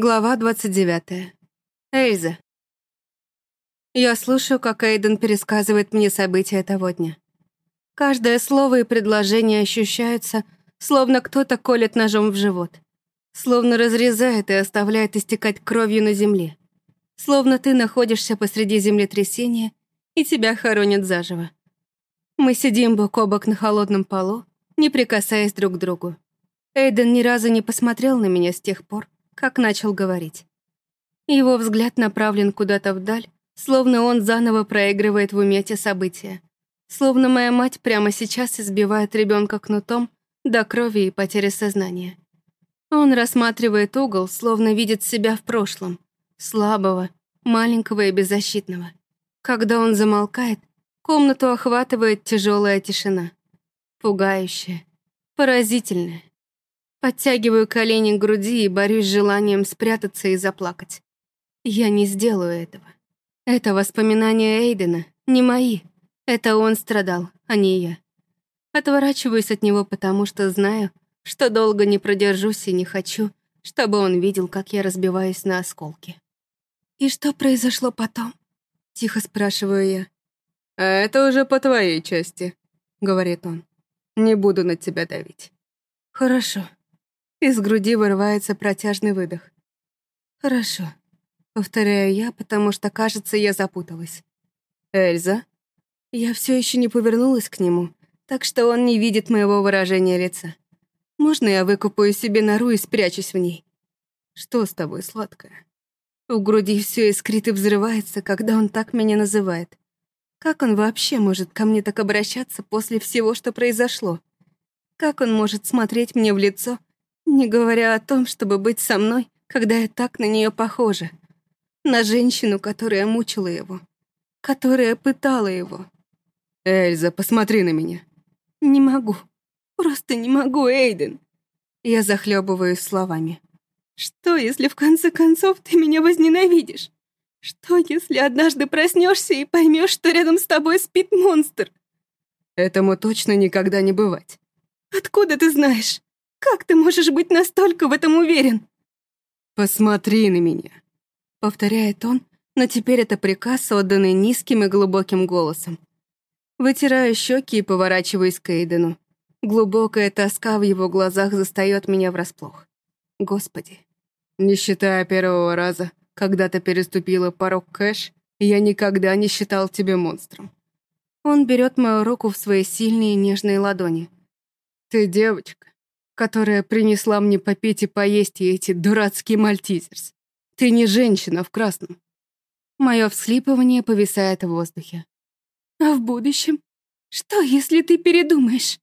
Глава 29. Эйза. Я слушаю, как Эйден пересказывает мне события того дня. Каждое слово и предложение ощущаются, словно кто-то колет ножом в живот. Словно разрезает и оставляет истекать кровью на земле. Словно ты находишься посреди землетрясения, и тебя хоронят заживо. Мы сидим бок о бок на холодном полу, не прикасаясь друг к другу. Эйден ни разу не посмотрел на меня с тех пор, как начал говорить. Его взгляд направлен куда-то вдаль, словно он заново проигрывает в уме те события. Словно моя мать прямо сейчас избивает ребенка кнутом до крови и потери сознания. Он рассматривает угол, словно видит себя в прошлом, слабого, маленького и беззащитного. Когда он замолкает, комнату охватывает тяжелая тишина. Пугающая, поразительная. Подтягиваю колени к груди и борюсь с желанием спрятаться и заплакать. Я не сделаю этого. Это воспоминания Эйдена, не мои. Это он страдал, а не я. Отворачиваюсь от него, потому что знаю, что долго не продержусь и не хочу, чтобы он видел, как я разбиваюсь на осколки. «И что произошло потом?» — тихо спрашиваю я. «А это уже по твоей части», — говорит он. «Не буду на тебя давить». «Хорошо», из груди вырывается протяжный выдох. «Хорошо», — повторяю я, потому что, кажется, я запуталась. «Эльза?» Я все еще не повернулась к нему, так что он не видит моего выражения лица. Можно я выкупаю себе нору и спрячусь в ней? Что с тобой, сладкая? В груди все искрит и взрывается, когда он так меня называет. Как он вообще может ко мне так обращаться после всего, что произошло? Как он может смотреть мне в лицо не говоря о том, чтобы быть со мной, когда я так на нее похожа. На женщину, которая мучила его. Которая пытала его. «Как ты можешь быть настолько в этом уверен?» «Посмотри на меня», — повторяет он, но теперь это приказ, отданный низким и глубоким голосом. Вытираю щеки и поворачиваюсь к Эйдену. Глубокая тоска в его глазах застает меня врасплох. Господи. Не считая первого раза, когда ты переступила порог Кэш, я никогда не считал тебя монстром. Он берет мою руку в свои сильные нежные ладони. Ты девочка, которая принесла мне попить и поесть и эти дурацкие мальтизерс. Ты не женщина в красном. Мое всхлипывание повисает в воздухе. А в будущем? Что, если ты передумаешь?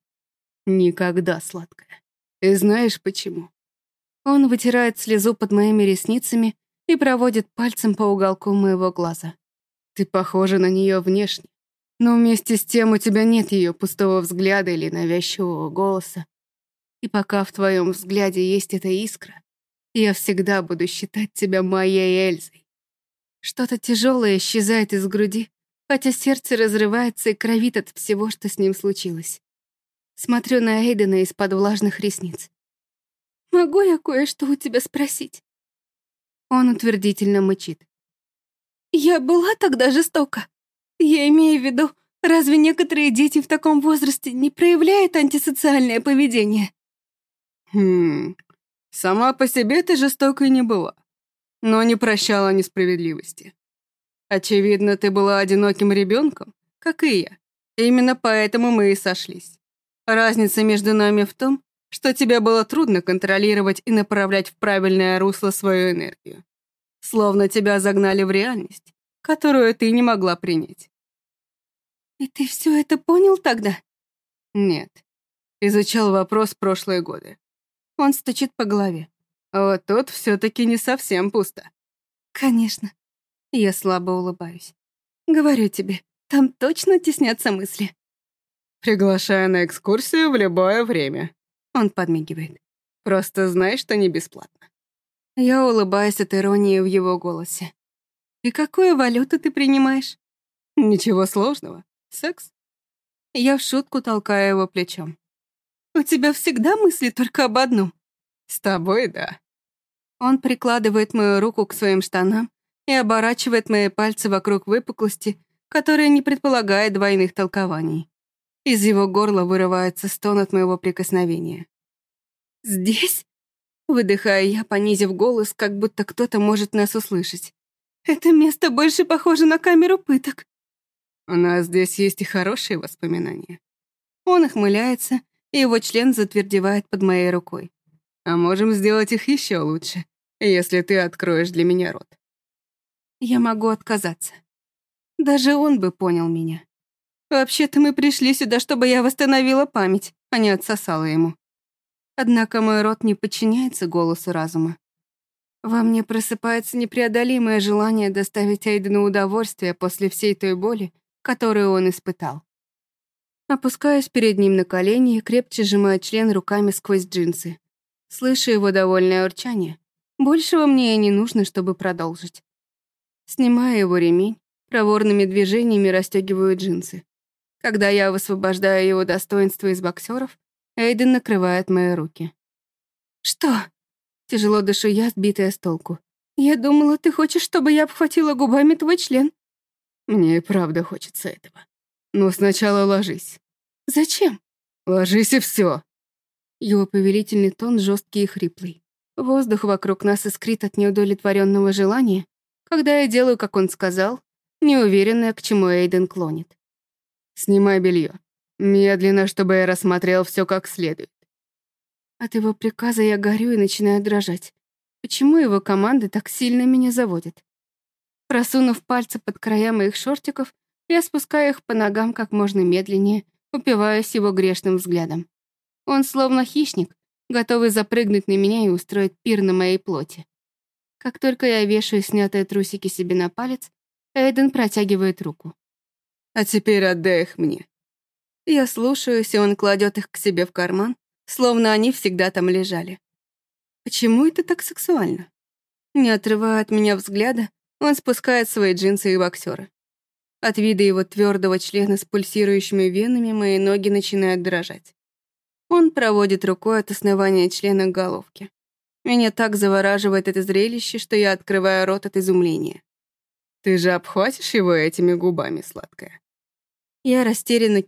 Никогда, сладкая. И знаешь почему? Он вытирает слезу под моими ресницами и проводит пальцем по уголку моего глаза. Ты похожа на нее внешне, но вместе с тем у тебя нет ее пустого взгляда или навязчивого голоса. И пока в твоем взгляде есть эта искра, я всегда буду считать тебя моей Эльзой. Что-то тяжелое исчезает из груди, хотя сердце разрывается и кровит от всего, что с ним случилось. Смотрю на Эйдена из-под влажных ресниц. «Могу я кое-что у тебя спросить?» Он утвердительно мычит. «Я была тогда жестока. Я имею в виду, разве некоторые дети в таком возрасте не проявляют антисоциальное поведение?» Хм, сама по себе ты жестокой не была, но не прощала несправедливости. Очевидно, ты была одиноким ребенком, как и я. Именно поэтому мы и сошлись. Разница между нами в том, что тебе было трудно контролировать и направлять в правильное русло свою Он стучит по голове. Вот тут все таки не совсем пусто. Конечно. Я слабо улыбаюсь. Говорю тебе, там точно теснятся мысли. Приглашаю на экскурсию в любое время. Он подмигивает. Просто знай, что не бесплатно. Я улыбаюсь от иронии в его голосе. И какую валюту ты принимаешь? Ничего сложного. Секс. Я в шутку толкаю его плечом. У тебя всегда мысли только об одном. С тобой, да. Он прикладывает мою руку к своим штанам и оборачивает мои пальцы вокруг выпуклости, которая не предполагает двойных толкований. Из его горла вырывается стон от моего прикосновения. «Здесь?» — Выдыхая, я, понизив голос, как будто кто-то может нас услышать. «Это место больше похоже на камеру пыток». «У нас здесь есть и хорошие воспоминания». Он охмыляется, и его член затвердевает под моей рукой. «А можем сделать их еще лучше, если ты откроешь для меня рот». Я могу отказаться. Даже он бы понял меня. Вообще-то мы пришли сюда, чтобы я восстановила память, а не отсосала ему. Однако мой рот не подчиняется голосу разума. Во мне просыпается непреодолимое Опускаюсь перед ним на колени и крепче сжимаю член руками сквозь джинсы. Слышу его довольное урчание. Большего мне и не нужно, чтобы продолжить. Снимаю его ремень, проворными движениями расстегиваю джинсы. Когда я высвобождаю его достоинство из боксеров, Эйден накрывает мои руки. «Что?» Тяжело дышу я, сбитая с толку. «Я думала, ты хочешь, чтобы я обхватила губами твой член». «Мне и правда хочется этого». Но сначала ложись». «Зачем?» «Ложись и все. Его повелительный тон жесткий и хриплый. Воздух вокруг нас искрит от неудовлетворенного желания, когда я делаю, как он сказал, неуверенная, к чему Эйден клонит. «Снимай белье. Медленно, чтобы я рассмотрел все как следует». От его приказа я горю и начинаю дрожать. Почему его команды так сильно меня заводят? Просунув пальцы под края моих шортиков, я спускаю их по ногам как можно медленнее, упиваясь его грешным взглядом. Он словно хищник, готовый запрыгнуть на меня и устроить пир на моей плоти. Как только я вешаю снятые трусики себе на палец, Эйден протягивает руку. «А теперь отдай их мне». Я слушаюсь, и он кладет их к себе в карман, словно они всегда там лежали. Почему это так сексуально? Не отрывая от меня взгляда, он спускает свои джинсы и боксеры. От вида его твердого члена с пульсирующими венами мои ноги начинают дрожать. Он проводит рукой от основания члена к головке. Меня так завораживает это зрелище, что я открываю рот от изумления. «Ты же обхватишь его этими губами, сладкая?» Я растерянно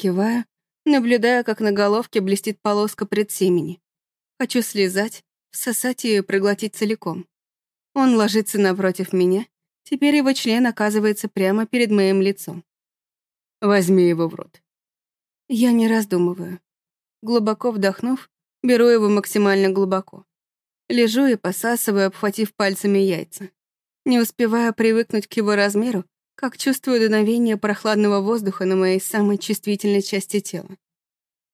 киваю, наблюдая, Теперь его член оказывается прямо перед моим лицом. «Возьми его в рот». Я не раздумываю. Глубоко вдохнув, беру его максимально глубоко. Лежу и посасываю, обхватив пальцами яйца. Не успевая привыкнуть к его размеру, как чувствую дуновение прохладного воздуха на моей самой чувствительной части тела.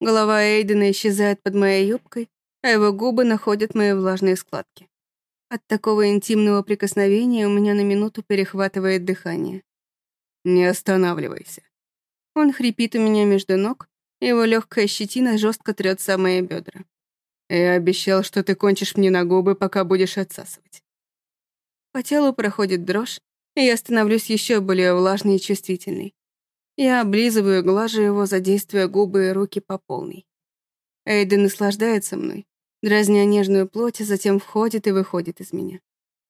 Голова Эйдена исчезает под моей юбкой, а его губы находят мои влажные складки. От такого интимного прикосновения у меня на минуту перехватывает дыхание. «Не останавливайся». Он хрипит у меня между ног, его легкая щетина жестко трет самые бедра. «Я обещал, что ты кончишь мне на губы, пока будешь отсасывать». По телу проходит дрожь, и я становлюсь еще более влажной и чувствительной. Я облизываю, глажу его, задействуя губы и руки по полной. Эйден наслаждается мной, дразня нежную плоть, а затем входит и выходит из меня.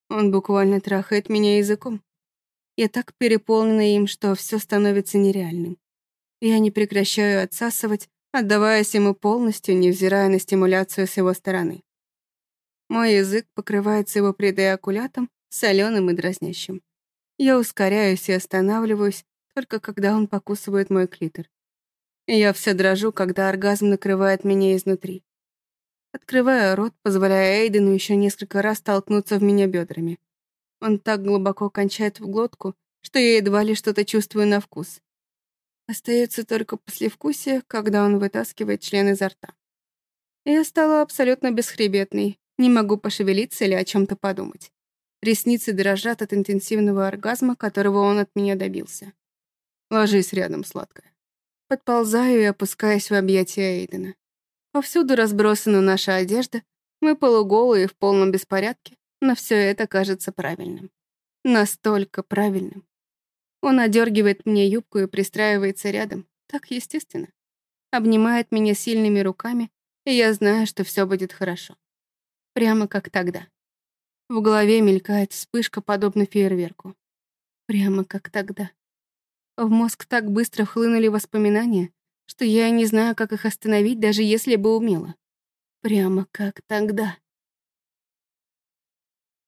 Он буквально трахает меня языком. Я так переполнена им, что все становится нереальным. Я не прекращаю отсасывать, отдаваясь ему полностью, невзирая на стимуляцию с его стороны. Мой язык покрывается его предоякулятом, соленым и дразнящим. Я ускоряюсь и останавливаюсь, только когда он покусывает мой клитор. И я вся дрожу, когда оргазм накрывает меня изнутри. Открываю рот, позволяя Эйдену еще несколько раз толкнуться в меня бедрами. Он так глубоко кончает в глотку, что я едва ли что-то чувствую на вкус. Остается только послевкусие, когда он вытаскивает член изо рта. Я стала абсолютно бесхребетной, не могу пошевелиться или о чем-то подумать. Ресницы дрожат от интенсивного оргазма, которого он от Повсюду разбросана наша одежда, мы полуголые в полном беспорядке, но все это кажется правильным. Настолько правильным. Он одергивает мне юбку и пристраивается рядом, так естественно. Обнимает меня сильными руками, и я знаю, что все будет хорошо. Прямо как тогда. В голове мелькает вспышка, подобно фейерверку. Прямо как тогда. В мозг так быстро хлынули воспоминания, что я не знаю, как их остановить, даже если бы умела. Прямо как тогда.